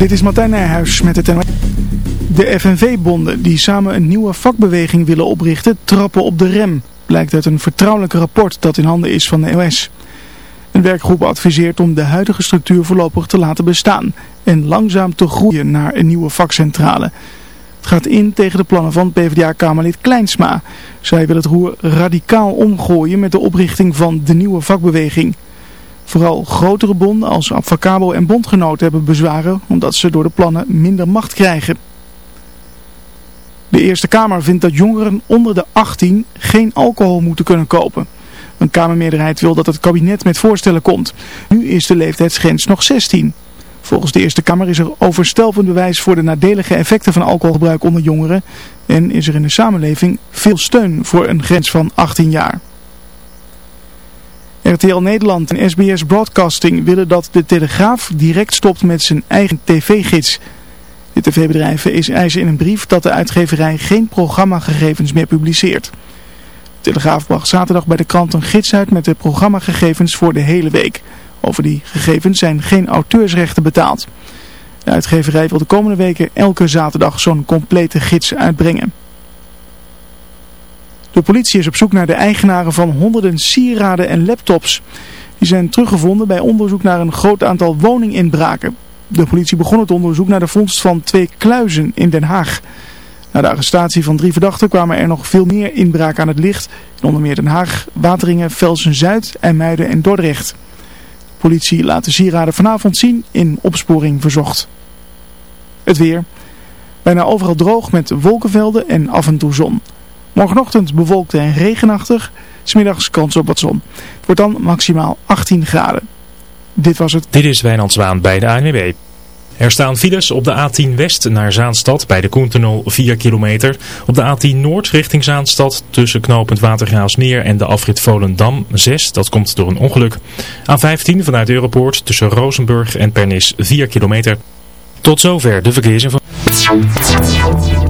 Dit is Martijn Nijhuis met het. De FNV-bonden die samen een nieuwe vakbeweging willen oprichten trappen op de rem. Blijkt uit een vertrouwelijk rapport dat in handen is van de NOS. Een werkgroep adviseert om de huidige structuur voorlopig te laten bestaan. En langzaam te groeien naar een nieuwe vakcentrale. Het gaat in tegen de plannen van PvdA-kamerlid Kleinsma. Zij wil het roer radicaal omgooien met de oprichting van de nieuwe vakbeweging. Vooral grotere bonden als Avacabo en Bondgenoten hebben bezwaren omdat ze door de plannen minder macht krijgen. De Eerste Kamer vindt dat jongeren onder de 18 geen alcohol moeten kunnen kopen. Een Kamermeerderheid wil dat het kabinet met voorstellen komt. Nu is de leeftijdsgrens nog 16. Volgens de Eerste Kamer is er overstelpend bewijs voor de nadelige effecten van alcoholgebruik onder jongeren. En is er in de samenleving veel steun voor een grens van 18 jaar. RTL Nederland en SBS Broadcasting willen dat de Telegraaf direct stopt met zijn eigen tv-gids. De tv-bedrijf is eisen in een brief dat de uitgeverij geen programmagegevens meer publiceert. De Telegraaf bracht zaterdag bij de krant een gids uit met de programmagegevens voor de hele week. Over die gegevens zijn geen auteursrechten betaald. De uitgeverij wil de komende weken elke zaterdag zo'n complete gids uitbrengen. De politie is op zoek naar de eigenaren van honderden sieraden en laptops. Die zijn teruggevonden bij onderzoek naar een groot aantal woninginbraken. De politie begon het onderzoek naar de vondst van twee kluizen in Den Haag. Na de arrestatie van drie verdachten kwamen er nog veel meer inbraken aan het licht. In onder meer Den Haag, Wateringen, Velsen-Zuid, IJmuiden en Dordrecht. De politie laat de sieraden vanavond zien in opsporing verzocht. Het weer. Bijna overal droog met wolkenvelden en af en toe zon. Morgenochtend bewolkt en regenachtig. Smiddags kans op wat zon. Het wordt dan maximaal 18 graden. Dit was het. Dit is Wijnand Zwaan bij de ANWB. Er staan files op de A10 West naar Zaanstad bij de Koentunnel 4 kilometer. Op de A10 Noord richting Zaanstad tussen knooppunt Watergraafsmeer en de afrit Volendam 6. Dat komt door een ongeluk. A15 vanuit Europoort tussen Rozenburg en Pernis 4 kilometer. Tot zover de verkeersinformatie.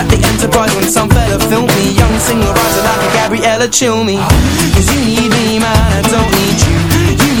Enterprise when some fella filmed me. Young singer rising like a Gabriella Cilmi. Cause you need me man, I don't need you. You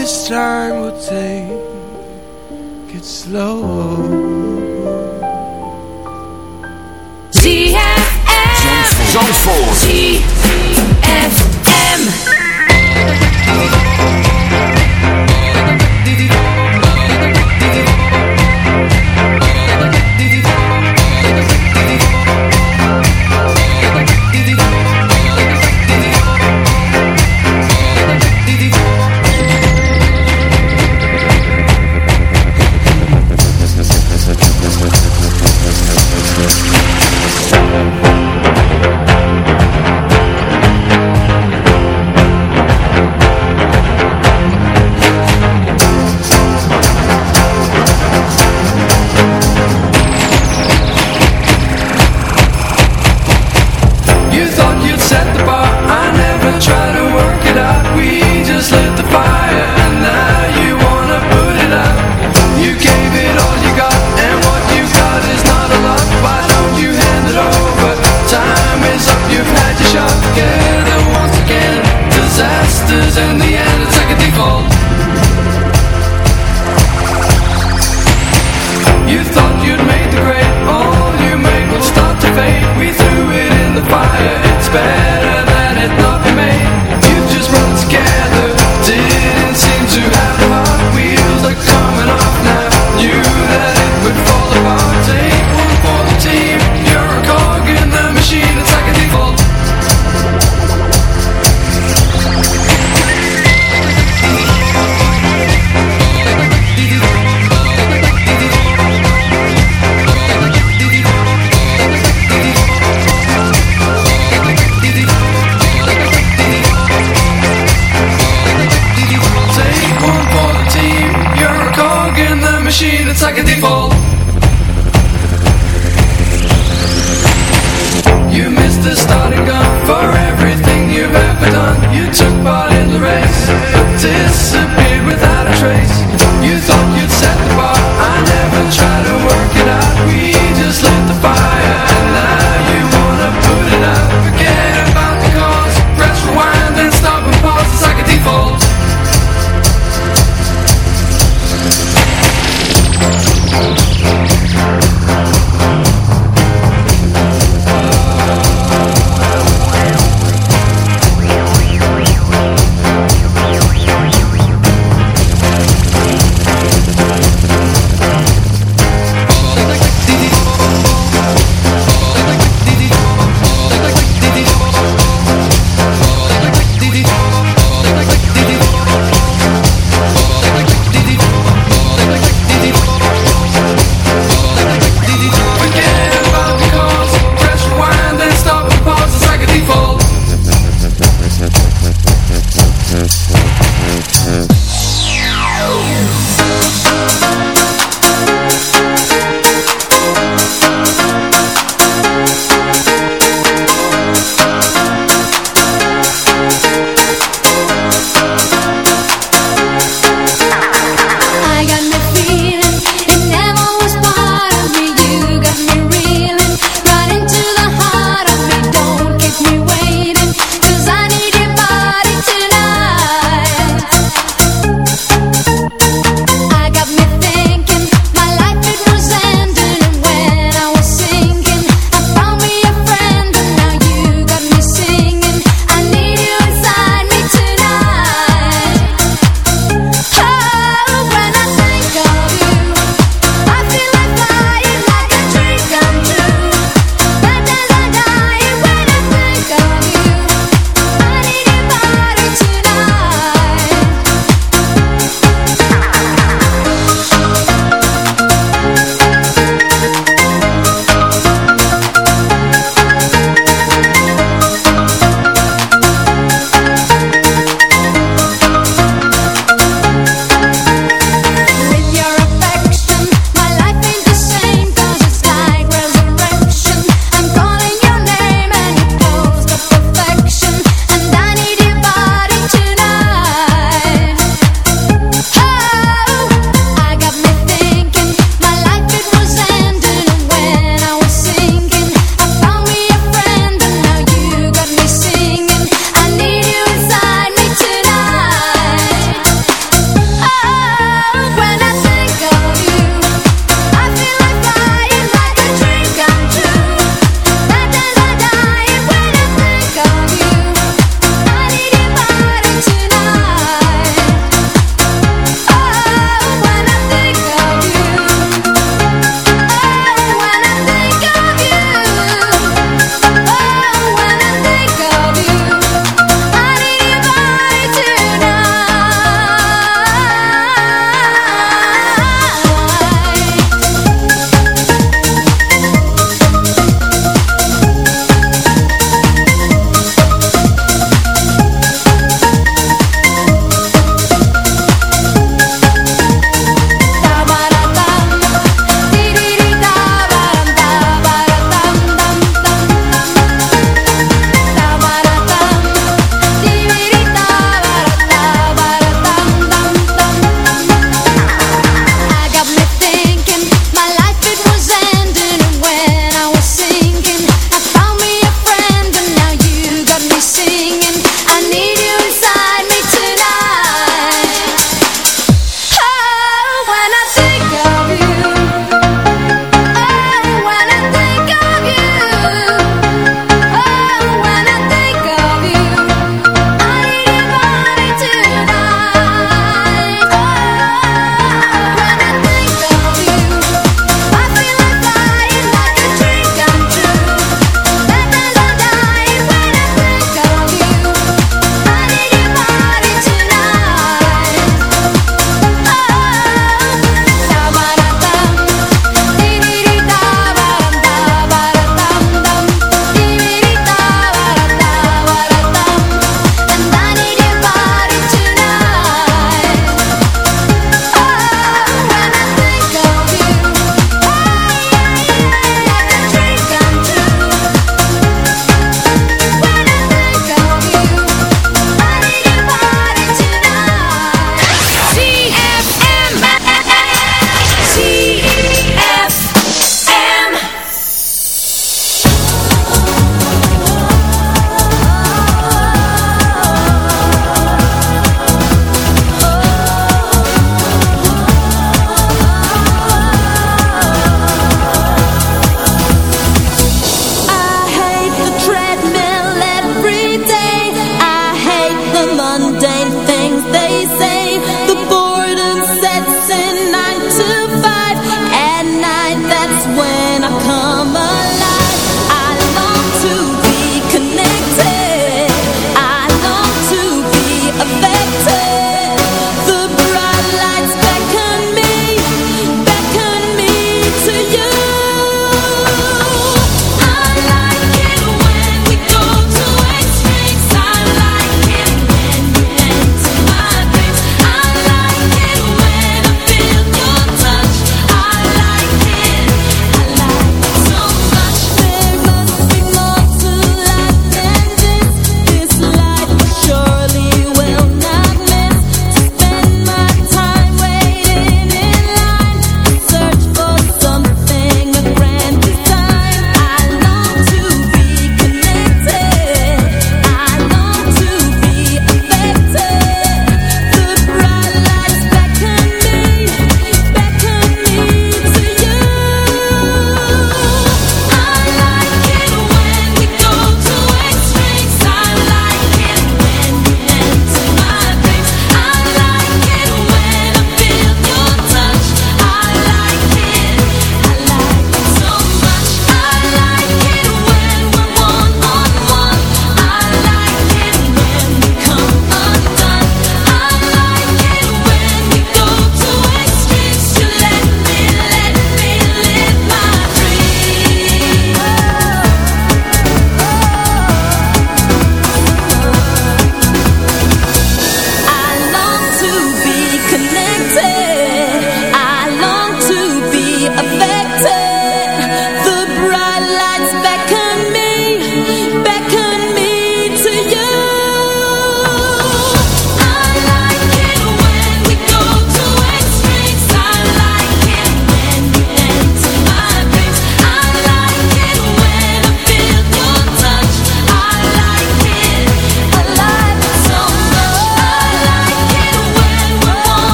this time we'll take it slow. C C F M.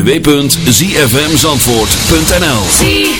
www.zfmzandvoort.nl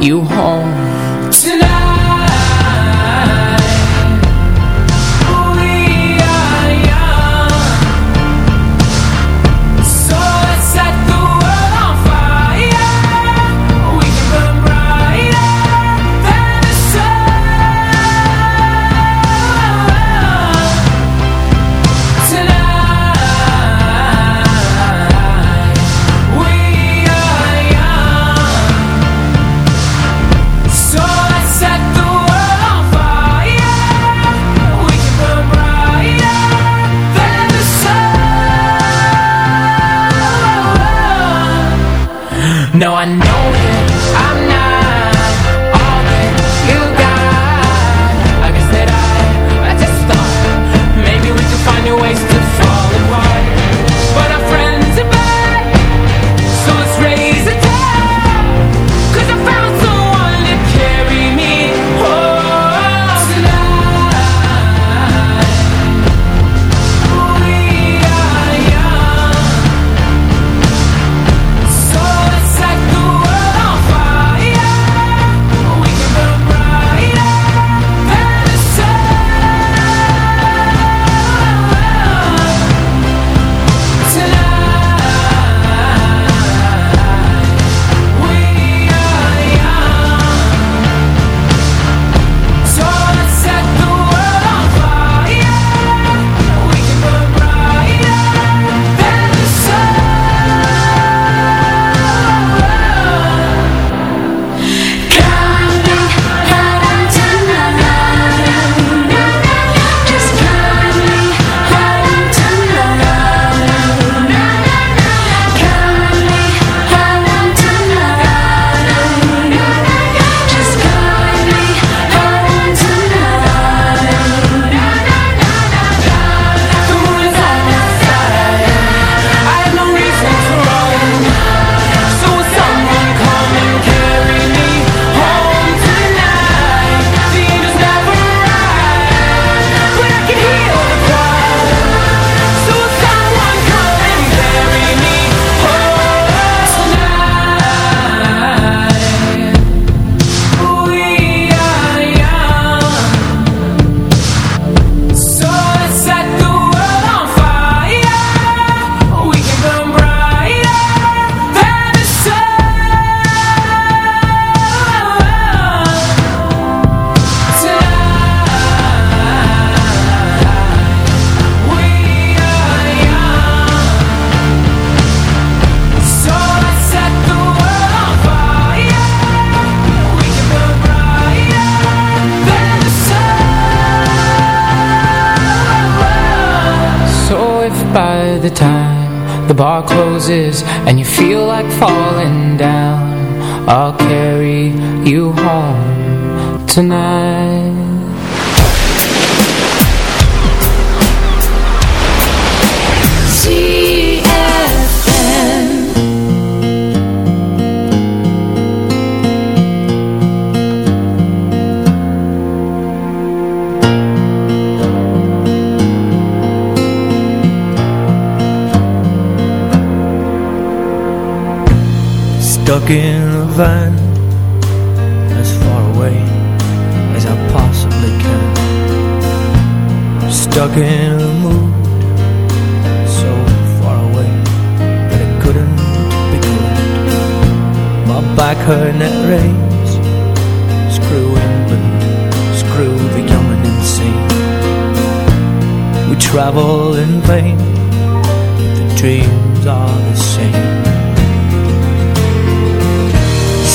you home No, I tonight Stuck in a van Stuck in a mood So far away that it couldn't be good. My back hurt that race Screw England, screw becoming insane. We travel in vain. The dreams are the same.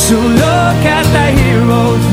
So look at the heroes